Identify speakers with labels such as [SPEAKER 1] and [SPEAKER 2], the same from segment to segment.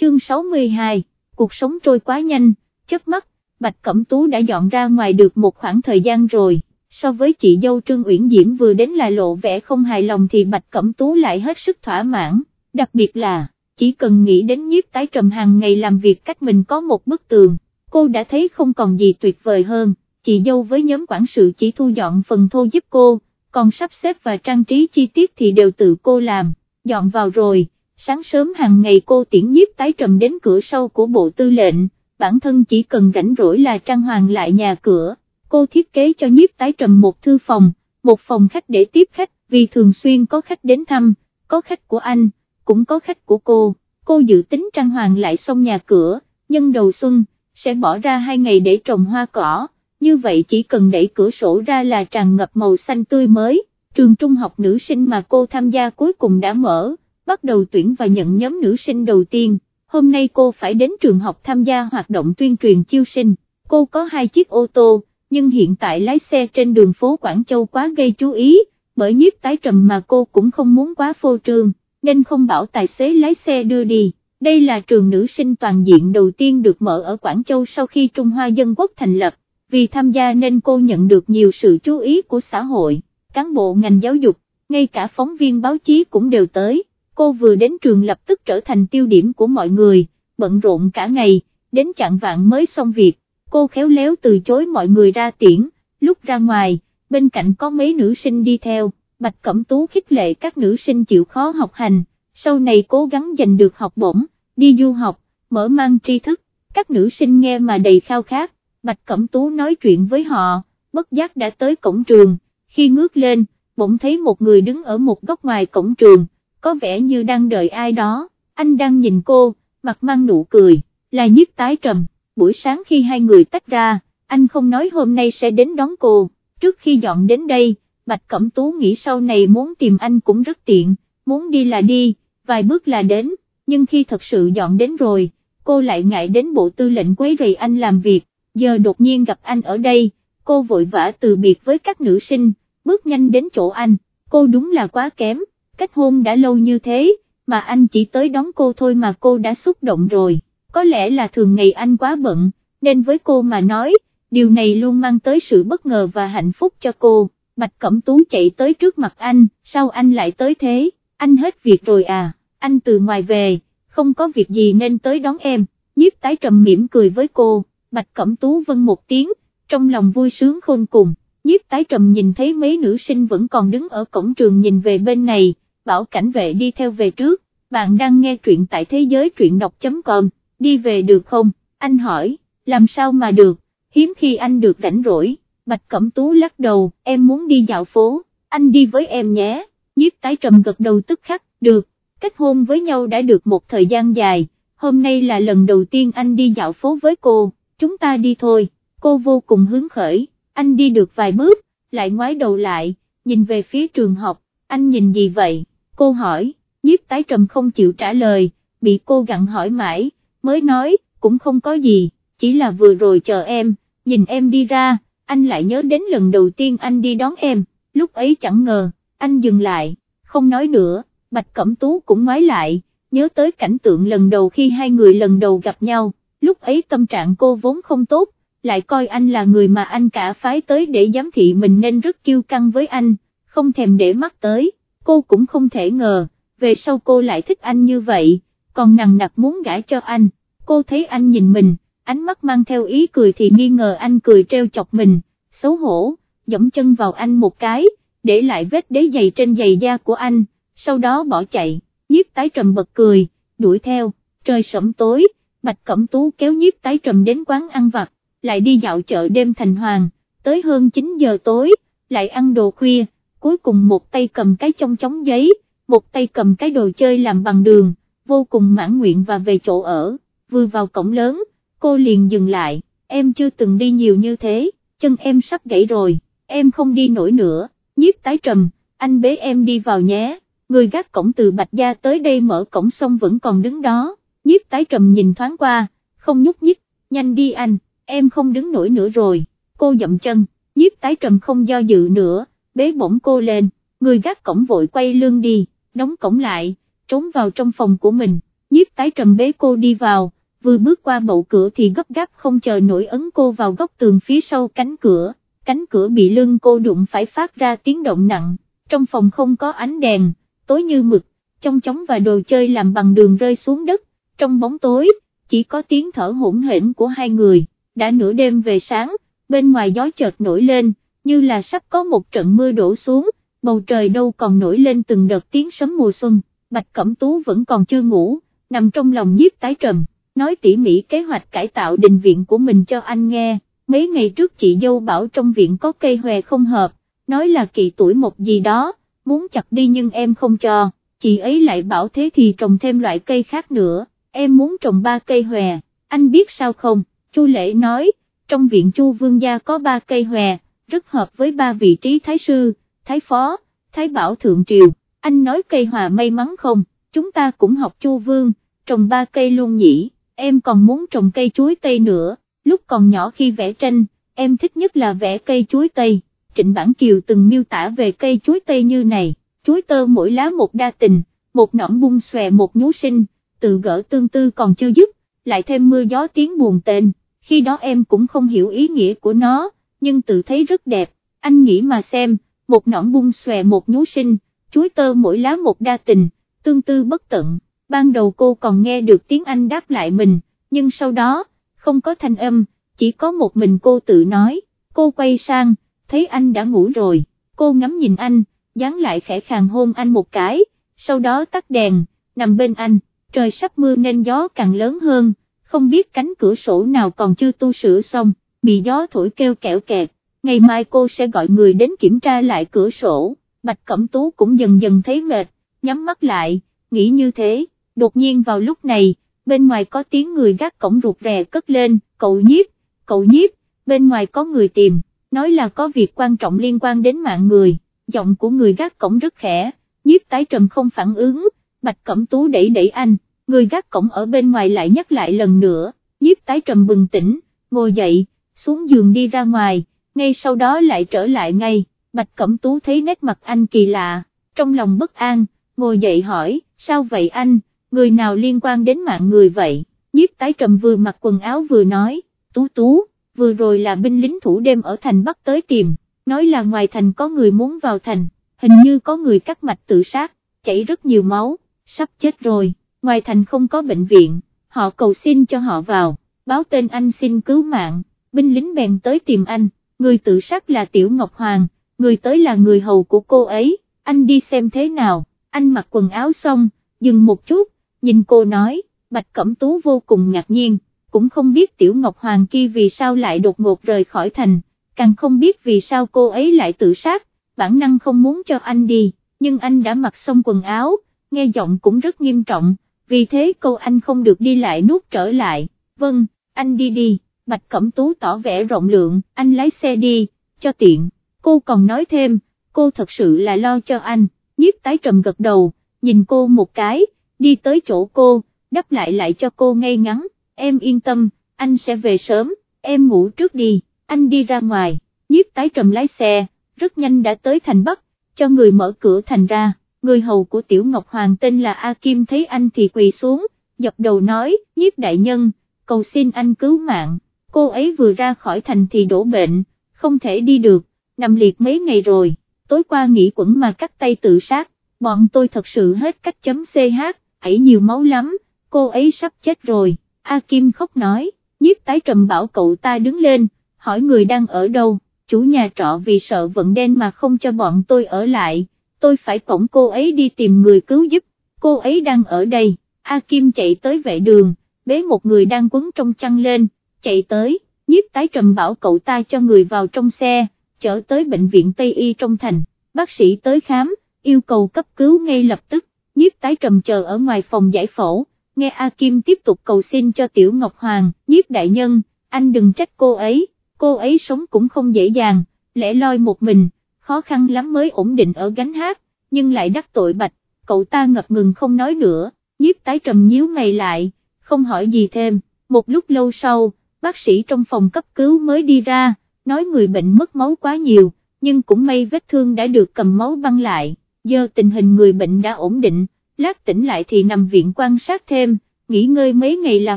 [SPEAKER 1] chương 62, cuộc sống trôi quá nhanh, chớp mắt, Bạch Cẩm Tú đã dọn ra ngoài được một khoảng thời gian rồi, so với chị dâu Trương Uyển Diễm vừa đến là lộ vẻ không hài lòng thì Bạch Cẩm Tú lại hết sức thỏa mãn, đặc biệt là, chỉ cần nghĩ đến nhiếp tái trầm hàng ngày làm việc cách mình có một bức tường, cô đã thấy không còn gì tuyệt vời hơn, chị dâu với nhóm quản sự chỉ thu dọn phần thô giúp cô, còn sắp xếp và trang trí chi tiết thì đều tự cô làm, dọn vào rồi, sáng sớm hàng ngày cô tiễn nhiếp tái trầm đến cửa sau của bộ tư lệnh, bản thân chỉ cần rảnh rỗi là trang hoàng lại nhà cửa, cô thiết kế cho nhiếp tái trầm một thư phòng, một phòng khách để tiếp khách, vì thường xuyên có khách đến thăm, có khách của anh, cũng có khách của cô, cô dự tính trang hoàng lại xong nhà cửa, nhân đầu xuân, sẽ bỏ ra hai ngày để trồng hoa cỏ, như vậy chỉ cần đẩy cửa sổ ra là tràn ngập màu xanh tươi mới, trường trung học nữ sinh mà cô tham gia cuối cùng đã mở, bắt đầu tuyển và nhận nhóm nữ sinh đầu tiên, hôm nay cô phải đến trường học tham gia hoạt động tuyên truyền chiêu sinh, cô có hai chiếc ô tô, nhưng hiện tại lái xe trên đường phố Quảng Châu quá gây chú ý, bởi nhiếp tái trầm mà cô cũng không muốn quá phô trương, nên không bảo tài xế lái xe đưa đi. Đây là trường nữ sinh toàn diện đầu tiên được mở ở Quảng Châu sau khi Trung Hoa Dân Quốc thành lập, vì tham gia nên cô nhận được nhiều sự chú ý của xã hội, cán bộ ngành giáo dục, ngay cả phóng viên báo chí cũng đều tới, cô vừa đến trường lập tức trở thành tiêu điểm của mọi người, bận rộn cả ngày, đến chặn vạn mới xong việc, cô khéo léo từ chối mọi người ra tiễn, lúc ra ngoài, bên cạnh có mấy nữ sinh đi theo, Bạch Cẩm Tú khích lệ các nữ sinh chịu khó học hành, sau này cố gắng giành được học bổng, đi du học, mở mang tri thức, các nữ sinh nghe mà đầy khao khát, Bạch Cẩm Tú nói chuyện với họ, bất giác đã tới cổng trường, khi ngước lên, bỗng thấy một người đứng ở một góc ngoài cổng trường, có vẻ như đang đợi ai đó, anh đang nhìn cô, mặt mang nụ cười, là nhiếp tái trầm, buổi sáng khi hai người tách ra, anh không nói hôm nay sẽ đến đón cô, trước khi dọn đến đây, Bạch Cẩm Tú nghĩ sau này muốn tìm anh cũng rất tiện, muốn đi là đi, vài bước là đến, nhưng khi thật sự dọn đến rồi, cô lại ngại đến bộ tư lệnh quấy rầy anh làm việc, giờ đột nhiên gặp anh ở đây, cô vội vã từ biệt với các nữ sinh, bước nhanh đến chỗ anh, cô đúng là quá kém, kết hôn đã lâu như thế, mà anh chỉ tới đón cô thôi mà cô đã xúc động rồi, có lẽ là thường ngày anh quá bận, nên với cô mà nói, điều này luôn mang tới sự bất ngờ và hạnh phúc cho cô, Bạch Cẩm Tú chạy tới trước mặt anh, sao anh lại tới thế, anh hết việc rồi à, anh từ ngoài về, không có việc gì nên tới đón em, nhiếp tái trầm mỉm cười với cô. Bạch Cẩm Tú vâng một tiếng, trong lòng vui sướng khôn cùng, nhiếp tái trầm nhìn thấy mấy nữ sinh vẫn còn đứng ở cổng trường nhìn về bên này, bảo cảnh vệ đi theo về trước, bạn đang nghe truyện tại thế giới truyện đọc.com, đi về được không, anh hỏi, làm sao mà được, hiếm khi anh được rảnh rỗi, Bạch Cẩm Tú lắc đầu, em muốn đi dạo phố, anh đi với em nhé, nhiếp tái trầm gật đầu tức khắc, được, kết hôn với nhau đã được một thời gian dài, hôm nay là lần đầu tiên anh đi dạo phố với cô. Chúng ta đi thôi, cô vô cùng hứng khởi, anh đi được vài bước, lại ngoái đầu lại, nhìn về phía trường học, anh nhìn gì vậy, cô hỏi, nhiếp tái trầm không chịu trả lời, bị cô gặn hỏi mãi, mới nói, cũng không có gì, chỉ là vừa rồi chờ em, nhìn em đi ra, anh lại nhớ đến lần đầu tiên anh đi đón em, lúc ấy chẳng ngờ, anh dừng lại, không nói nữa, Bạch Cẩm Tú cũng ngoái lại, nhớ tới cảnh tượng lần đầu khi hai người lần đầu gặp nhau, lúc ấy tâm trạng cô vốn không tốt, lại coi anh là người mà anh cả phái tới để giám thị mình nên rất kiêu căng với anh, không thèm để mắt tới, cô cũng không thể ngờ, về sau cô lại thích anh như vậy, còn nằng nặc muốn gãi cho anh, cô thấy anh nhìn mình, ánh mắt mang theo ý cười thì nghi ngờ anh cười treo chọc mình, xấu hổ, dẫm chân vào anh một cái, để lại vết đế giày trên giày da của anh, sau đó bỏ chạy, nhiếp tái trầm bật cười, đuổi theo, trời sẫm tối, Bạch Cẩm Tú kéo nhiếp tái trầm đến quán ăn vặt, lại đi dạo chợ đêm thành hoàng, tới hơn 9 giờ tối, lại ăn đồ khuya, cuối cùng một tay cầm cái trong chóng giấy, một tay cầm cái đồ chơi làm bằng đường, vô cùng mãn nguyện và về chỗ ở, vừa vào cổng lớn, cô liền dừng lại, em chưa từng đi nhiều như thế, chân em sắp gãy rồi, em không đi nổi nữa, nhiếp tái trầm, anh bế em đi vào nhé, người gác cổng từ Bạch Gia tới đây mở cổng xong vẫn còn đứng đó nhiếp tái trầm nhìn thoáng qua, không nhúc nhích, nhanh đi anh, em không đứng nổi nữa rồi, cô dậm chân, nhiếp tái trầm không do dự nữa, bế bổng cô lên, người gác cổng vội quay lưng đi, đóng cổng lại, trốn vào trong phòng của mình, nhiếp tái trầm bế cô đi vào, vừa bước qua bậu cửa thì gấp gáp không chờ nổi ấn cô vào góc tường phía sau cánh cửa, cánh cửa bị lưng cô đụng phải phát ra tiếng động nặng, trong phòng không có ánh đèn, tối như mực, trong chóng và đồ chơi làm bằng đường rơi xuống đất, trong bóng tối, chỉ có tiếng thở hỗn hển của hai người, đã nửa đêm về sáng, bên ngoài gió chợt nổi lên, như là sắp có một trận mưa đổ xuống, bầu trời đâu còn nổi lên từng đợt tiếng sấm mùa xuân, Bạch Cẩm Tú vẫn còn chưa ngủ, nằm trong lòng nhiếp tái trầm, nói tỉ mỉ kế hoạch cải tạo đình viện của mình cho anh nghe, mấy ngày trước chị dâu bảo trong viện có cây hòe không hợp, nói là kỳ tuổi một gì đó, muốn chặt đi nhưng em không cho, chị ấy lại bảo thế thì trồng thêm loại cây khác nữa, em muốn trồng ba cây hòe, anh biết sao không, Chu Lễ nói, trong viện Chu Vương gia có ba cây hòe, rất hợp với ba vị trí thái sư, thái phó, thái bảo thượng triều, anh nói cây hòa may mắn không, chúng ta cũng học Chu Vương, trồng ba cây luôn nhỉ, em còn muốn trồng cây chuối tây nữa, lúc còn nhỏ khi vẽ tranh, em thích nhất là vẽ cây chuối tây, Trịnh Bản Kiều từng miêu tả về cây chuối tây như này, chuối tơ mỗi lá một đa tình, một nõn bung xòe một nhú sinh, tự gỡ tương tư còn chưa dứt, lại thêm mưa gió tiếng buồn tên, khi đó em cũng không hiểu ý nghĩa của nó, nhưng tự thấy rất đẹp, anh nghĩ mà xem, một nõn bung xòe một nhú sinh, chuối tơ mỗi lá một đa tình, tương tư bất tận, ban đầu cô còn nghe được tiếng Anh đáp lại mình, nhưng sau đó, không có thanh âm, chỉ có một mình cô tự nói, cô quay sang, thấy anh đã ngủ rồi, cô ngắm nhìn anh, dán lại khẽ khàng hôn anh một cái, sau đó tắt đèn, nằm bên anh, trời sắp mưa nên gió càng lớn hơn, không biết cánh cửa sổ nào còn chưa tu sửa xong, bị gió thổi kêu kẹo kẹt, ngày mai cô sẽ gọi người đến kiểm tra lại cửa sổ, Bạch Cẩm Tú cũng dần dần thấy mệt, nhắm mắt lại, nghĩ như thế, đột nhiên vào lúc này, bên ngoài có tiếng người gác cổng rụt rè cất lên, cậu nhiếp, cậu nhiếp, bên ngoài có người tìm, nói là có việc quan trọng liên quan đến mạng người, giọng của người gác cổng rất khẽ, nhiếp tái trầm không phản ứng, Bạch Cẩm Tú đẩy đẩy anh, người gác cổng ở bên ngoài lại nhắc lại lần nữa, nhiếp tái trầm bừng tỉnh, ngồi dậy, xuống giường đi ra ngoài, ngay sau đó lại trở lại ngay, Bạch Cẩm Tú thấy nét mặt anh kỳ lạ, trong lòng bất an, ngồi dậy hỏi, sao vậy anh, người nào liên quan đến mạng người vậy, nhiếp tái trầm vừa mặc quần áo vừa nói, Tú Tú, vừa rồi là binh lính thủ đêm ở thành Bắc tới tìm, nói là ngoài thành có người muốn vào thành, hình như có người cắt mạch tự sát, chảy rất nhiều máu, sắp chết rồi, ngoài thành không có bệnh viện, họ cầu xin cho họ vào, báo tên anh xin cứu mạng, binh lính bèn tới tìm anh, người tự sát là Tiểu Ngọc Hoàng, người tới là người hầu của cô ấy, anh đi xem thế nào, anh mặc quần áo xong, dừng một chút, nhìn cô nói, Bạch Cẩm Tú vô cùng ngạc nhiên, cũng không biết Tiểu Ngọc Hoàng kia vì sao lại đột ngột rời khỏi thành, càng không biết vì sao cô ấy lại tự sát, bản năng không muốn cho anh đi, nhưng anh đã mặc xong quần áo, nghe giọng cũng rất nghiêm trọng, vì thế câu anh không được đi lại nuốt trở lại, vâng, anh đi đi, Bạch Cẩm Tú tỏ vẻ rộng lượng, anh lái xe đi, cho tiện, cô còn nói thêm, cô thật sự là lo cho anh, nhiếp tái trầm gật đầu, nhìn cô một cái, đi tới chỗ cô, đắp lại lại cho cô ngay ngắn, em yên tâm, anh sẽ về sớm, em ngủ trước đi, anh đi ra ngoài, nhiếp tái trầm lái xe, rất nhanh đã tới thành Bắc, cho người mở cửa thành ra, người hầu của Tiểu Ngọc Hoàng tên là A Kim thấy anh thì quỳ xuống, dập đầu nói, nhiếp đại nhân, cầu xin anh cứu mạng, cô ấy vừa ra khỏi thành thì đổ bệnh, không thể đi được, nằm liệt mấy ngày rồi, tối qua nghỉ quẩn mà cắt tay tự sát, bọn tôi thật sự hết cách chấm CH, ấy nhiều máu lắm, cô ấy sắp chết rồi, A Kim khóc nói, nhiếp tái trầm bảo cậu ta đứng lên, hỏi người đang ở đâu, chủ nhà trọ vì sợ vận đen mà không cho bọn tôi ở lại, tôi phải cổng cô ấy đi tìm người cứu giúp, cô ấy đang ở đây, A Kim chạy tới vệ đường, bế một người đang quấn trong chăn lên, chạy tới, nhiếp tái trầm bảo cậu ta cho người vào trong xe, chở tới bệnh viện Tây Y trong thành, bác sĩ tới khám, yêu cầu cấp cứu ngay lập tức, nhiếp tái trầm chờ ở ngoài phòng giải phẫu, nghe A Kim tiếp tục cầu xin cho Tiểu Ngọc Hoàng, nhiếp đại nhân, anh đừng trách cô ấy, cô ấy sống cũng không dễ dàng, lẽ loi một mình, khó khăn lắm mới ổn định ở gánh hát, nhưng lại đắc tội bạch, cậu ta ngập ngừng không nói nữa, nhiếp tái trầm nhíu mày lại, không hỏi gì thêm, một lúc lâu sau, bác sĩ trong phòng cấp cứu mới đi ra, nói người bệnh mất máu quá nhiều, nhưng cũng may vết thương đã được cầm máu băng lại, giờ tình hình người bệnh đã ổn định, lát tỉnh lại thì nằm viện quan sát thêm, nghỉ ngơi mấy ngày là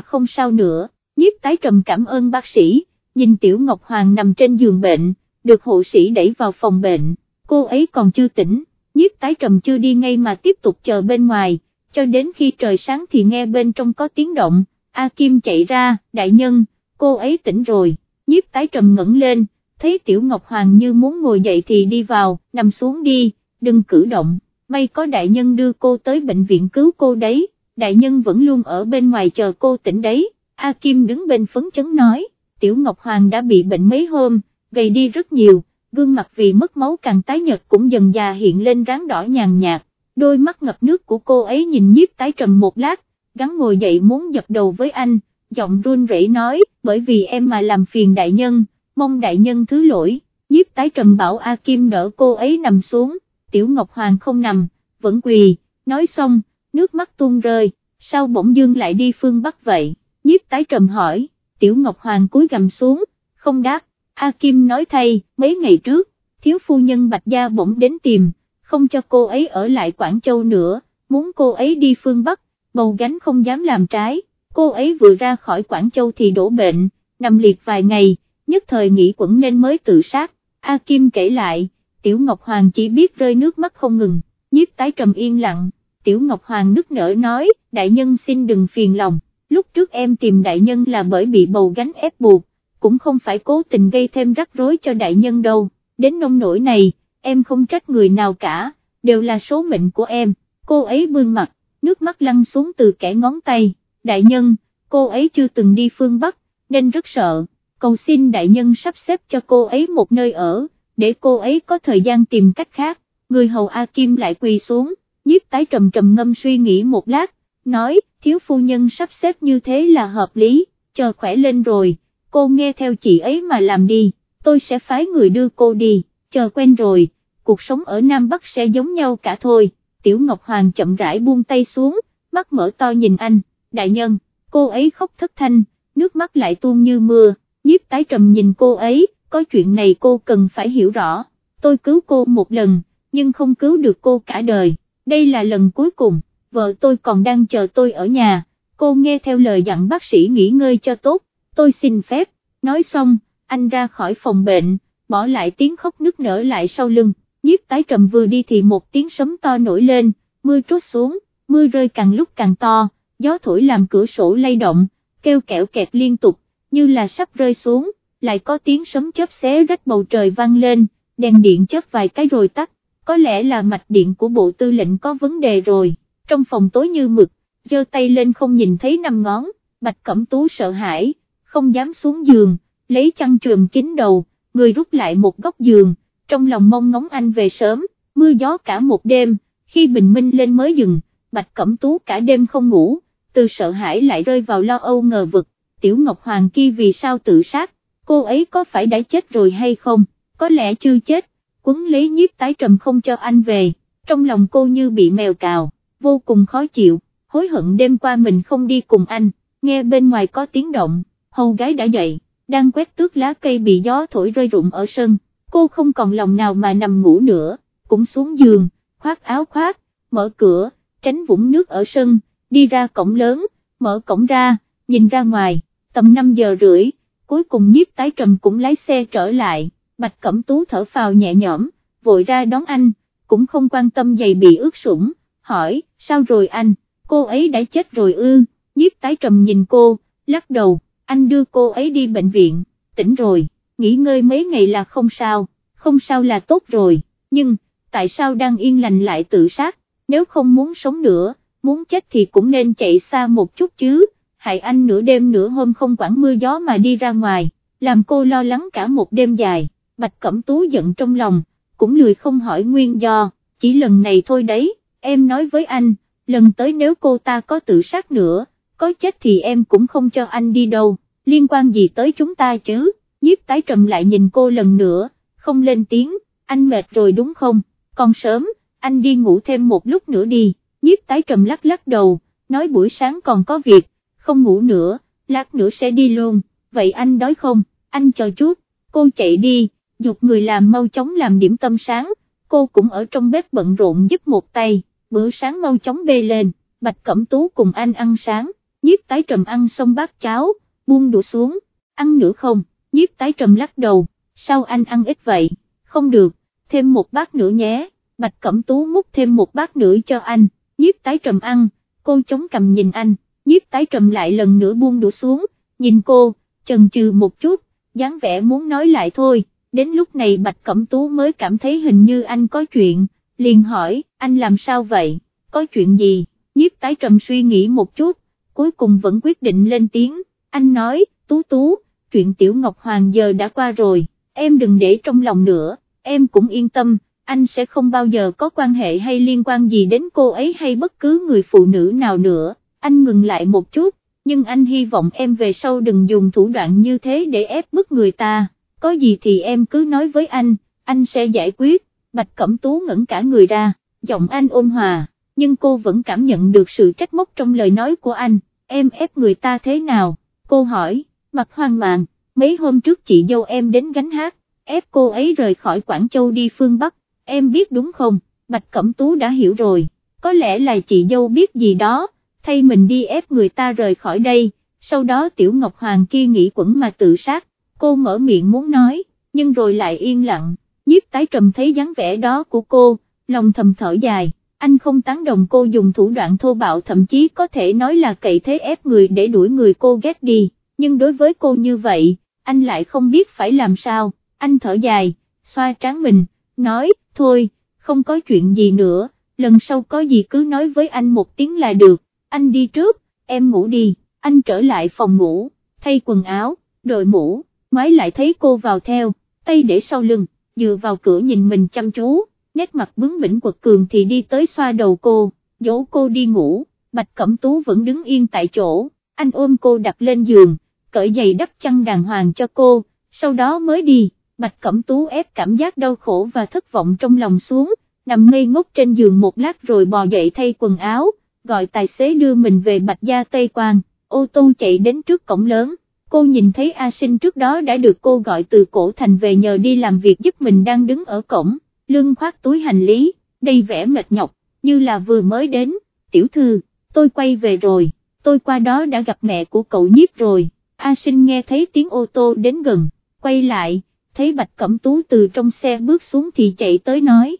[SPEAKER 1] không sao nữa, nhiếp tái trầm cảm ơn bác sĩ, nhìn Tiểu Ngọc Hoàng nằm trên giường bệnh, được hộ sĩ đẩy vào phòng bệnh, cô ấy còn chưa tỉnh, nhiếp tái trầm chưa đi ngay mà tiếp tục chờ bên ngoài, cho đến khi trời sáng thì nghe bên trong có tiếng động, A Kim chạy ra, đại nhân, cô ấy tỉnh rồi, nhiếp tái trầm ngẩng lên, thấy Tiểu Ngọc Hoàng như muốn ngồi dậy thì đi vào, nằm xuống đi, đừng cử động, may có đại nhân đưa cô tới bệnh viện cứu cô đấy, đại nhân vẫn luôn ở bên ngoài chờ cô tỉnh đấy, A Kim đứng bên phấn chấn nói, Tiểu Ngọc Hoàng đã bị bệnh mấy hôm, gầy đi rất nhiều, gương mặt vì mất máu càng tái nhợt cũng dần già hiện lên ráng đỏ nhàn nhạt, đôi mắt ngập nước của cô ấy nhìn nhiếp tái trầm một lát, gắn ngồi dậy muốn dập đầu với anh, giọng run rẩy nói, bởi vì em mà làm phiền đại nhân, mong đại nhân thứ lỗi, nhiếp tái trầm bảo A Kim đỡ cô ấy nằm xuống, Tiểu Ngọc Hoàng không nằm, vẫn quỳ, nói xong, nước mắt tuôn rơi, sao bỗng dương lại đi phương Bắc vậy, nhiếp tái trầm hỏi, Tiểu Ngọc Hoàng cúi gầm xuống, không đáp, A Kim nói thay, mấy ngày trước, thiếu phu nhân Bạch Gia bỗng đến tìm, không cho cô ấy ở lại Quảng Châu nữa, muốn cô ấy đi phương Bắc, bầu gánh không dám làm trái, cô ấy vừa ra khỏi Quảng Châu thì đổ bệnh, nằm liệt vài ngày, nhất thời nghĩ quẩn nên mới tự sát, A Kim kể lại, Tiểu Ngọc Hoàng chỉ biết rơi nước mắt không ngừng, nhiếp tái trầm yên lặng, Tiểu Ngọc Hoàng nức nở nói, đại nhân xin đừng phiền lòng, lúc trước em tìm đại nhân là bởi bị bầu gánh ép buộc, cũng không phải cố tình gây thêm rắc rối cho đại nhân đâu, đến nông nỗi này, em không trách người nào cả, đều là số mệnh của em, cô ấy bương mặt, nước mắt lăn xuống từ kẻ ngón tay, đại nhân, cô ấy chưa từng đi phương Bắc, nên rất sợ, cầu xin đại nhân sắp xếp cho cô ấy một nơi ở, để cô ấy có thời gian tìm cách khác, người hầu A Kim lại quỳ xuống, nhiếp tái trầm trầm ngâm suy nghĩ một lát, nói, thiếu phu nhân sắp xếp như thế là hợp lý, chờ khỏe lên rồi, cô nghe theo chị ấy mà làm đi, tôi sẽ phái người đưa cô đi, chờ quen rồi, cuộc sống ở Nam Bắc sẽ giống nhau cả thôi, Tiểu Ngọc Hoàng chậm rãi buông tay xuống, mắt mở to nhìn anh, đại nhân, cô ấy khóc thất thanh, nước mắt lại tuôn như mưa, nhiếp tái trầm nhìn cô ấy, có chuyện này cô cần phải hiểu rõ, tôi cứu cô một lần, nhưng không cứu được cô cả đời, đây là lần cuối cùng, vợ tôi còn đang chờ tôi ở nhà, cô nghe theo lời dặn bác sĩ nghỉ ngơi cho tốt, tôi xin phép, nói xong, anh ra khỏi phòng bệnh, bỏ lại tiếng khóc nức nở lại sau lưng, nhiếp tái trầm vừa đi thì một tiếng sấm to nổi lên, mưa trút xuống, mưa rơi càng lúc càng to, gió thổi làm cửa sổ lay động, kêu kẹo kẹt liên tục, như là sắp rơi xuống, lại có tiếng sấm chớp xé rách bầu trời vang lên, đèn điện chớp vài cái rồi tắt, có lẽ là mạch điện của bộ tư lệnh có vấn đề rồi, trong phòng tối như mực, giơ tay lên không nhìn thấy năm ngón, bạch cẩm tú sợ hãi, không dám xuống giường, lấy chăn chùm kín đầu, người rút lại một góc giường, trong lòng mong ngóng anh về sớm, mưa gió cả một đêm, khi bình minh lên mới dừng, bạch cẩm tú cả đêm không ngủ, từ sợ hãi lại rơi vào lo âu ngờ vực, tiểu ngọc hoàng kia vì sao tự sát, cô ấy có phải đã chết rồi hay không, có lẽ chưa chết, quấn lấy nhiếp tái trầm không cho anh về, trong lòng cô như bị mèo cào, vô cùng khó chịu, hối hận đêm qua mình không đi cùng anh, nghe bên ngoài có tiếng động, hầu gái đã dậy, đang quét tước lá cây bị gió thổi rơi rụng ở sân, cô không còn lòng nào mà nằm ngủ nữa, cũng xuống giường, khoác áo khoác, mở cửa, tránh vũng nước ở sân, đi ra cổng lớn, mở cổng ra, nhìn ra ngoài, tầm 5 giờ rưỡi, cuối cùng nhiếp tái trầm cũng lái xe trở lại, Bạch Cẩm Tú thở phào nhẹ nhõm, vội ra đón anh, cũng không quan tâm giày bị ướt sũng, hỏi, sao rồi anh, cô ấy đã chết rồi ư, nhiếp tái trầm nhìn cô, lắc đầu, anh đưa cô ấy đi bệnh viện, tỉnh rồi, nghỉ ngơi mấy ngày là không sao, không sao là tốt rồi, nhưng, tại sao đang yên lành lại tự sát, nếu không muốn sống nữa, muốn chết thì cũng nên chạy xa một chút chứ, hại anh nửa đêm nửa hôm không quản mưa gió mà đi ra ngoài, làm cô lo lắng cả một đêm dài, Bạch Cẩm Tú giận trong lòng, cũng lười không hỏi nguyên do, chỉ lần này thôi đấy, em nói với anh, lần tới nếu cô ta có tự sát nữa, có chết thì em cũng không cho anh đi đâu, liên quan gì tới chúng ta chứ, nhiếp tái trầm lại nhìn cô lần nữa, không lên tiếng, anh mệt rồi đúng không, còn sớm, anh đi ngủ thêm một lúc nữa đi, nhiếp tái trầm lắc lắc đầu, nói buổi sáng còn có việc, không ngủ nữa, lát nữa sẽ đi luôn, vậy anh đói không, anh chờ chút, cô chạy đi, dục người làm mau chóng làm điểm tâm sáng, cô cũng ở trong bếp bận rộn giúp một tay, bữa sáng mau chóng bê lên, Bạch Cẩm Tú cùng anh ăn sáng, nhiếp tái trầm ăn xong bát cháo, buông đũa xuống, ăn nữa không, nhiếp tái trầm lắc đầu, sao anh ăn ít vậy, không được, thêm một bát nữa nhé, Bạch Cẩm Tú múc thêm một bát nữa cho anh, nhiếp tái trầm ăn, cô chống cầm nhìn anh, nhiếp tái trầm lại lần nữa buông đũa xuống, nhìn cô, chần chừ một chút, dáng vẻ muốn nói lại thôi, đến lúc này Bạch Cẩm Tú mới cảm thấy hình như anh có chuyện, liền hỏi, anh làm sao vậy, có chuyện gì, nhiếp tái trầm suy nghĩ một chút, cuối cùng vẫn quyết định lên tiếng, anh nói, Tú Tú, chuyện Tiểu Ngọc Hoàng giờ đã qua rồi, em đừng để trong lòng nữa, em cũng yên tâm, anh sẽ không bao giờ có quan hệ hay liên quan gì đến cô ấy hay bất cứ người phụ nữ nào nữa, anh ngừng lại một chút, nhưng anh hy vọng em về sau đừng dùng thủ đoạn như thế để ép bức người ta, có gì thì em cứ nói với anh, anh sẽ giải quyết, Bạch Cẩm Tú ngẩn cả người ra, giọng anh ôn hòa, nhưng cô vẫn cảm nhận được sự trách móc trong lời nói của anh, em ép người ta thế nào, cô hỏi, mặt hoang mang, mấy hôm trước chị dâu em đến gánh hát, ép cô ấy rời khỏi Quảng Châu đi phương Bắc, em biết đúng không, Bạch Cẩm Tú đã hiểu rồi, có lẽ là chị dâu biết gì đó, thay mình đi ép người ta rời khỏi đây, sau đó Tiểu Ngọc Hoàng kia nghĩ quẩn mà tự sát, cô mở miệng muốn nói, nhưng rồi lại yên lặng, nhiếp tái trầm thấy dáng vẻ đó của cô, lòng thầm thở dài, anh không tán đồng cô dùng thủ đoạn thô bạo thậm chí có thể nói là cậy thế ép người để đuổi người cô ghét đi, nhưng đối với cô như vậy, anh lại không biết phải làm sao, anh thở dài, xoa trán mình, nói, thôi, không có chuyện gì nữa, lần sau có gì cứ nói với anh một tiếng là được, anh đi trước, em ngủ đi, anh trở lại phòng ngủ, thay quần áo, đội mũ, ngoái lại thấy cô vào theo, tay để sau lưng, dựa vào cửa nhìn mình chăm chú, nét mặt bướng bỉnh quật cường thì đi tới xoa đầu cô, dỗ cô đi ngủ, Bạch Cẩm Tú vẫn đứng yên tại chỗ, anh ôm cô đặt lên giường, cởi giày đắp chăn đàng hoàng cho cô, sau đó mới đi, Bạch Cẩm Tú ép cảm giác đau khổ và thất vọng trong lòng xuống, nằm ngây ngốc trên giường một lát rồi bò dậy thay quần áo, gọi tài xế đưa mình về Bạch Gia Tây Quang, ô tô chạy đến trước cổng lớn, cô nhìn thấy A Sinh trước đó đã được cô gọi từ cổ thành về nhờ đi làm việc giúp mình đang đứng ở cổng, lưng khoác túi hành lý, đầy vẻ mệt nhọc, như là vừa mới đến, tiểu thư, tôi quay về rồi, tôi qua đó đã gặp mẹ của cậu nhiếp rồi, A Sinh nghe thấy tiếng ô tô đến gần, quay lại, thấy Bạch Cẩm Tú từ trong xe bước xuống thì chạy tới nói,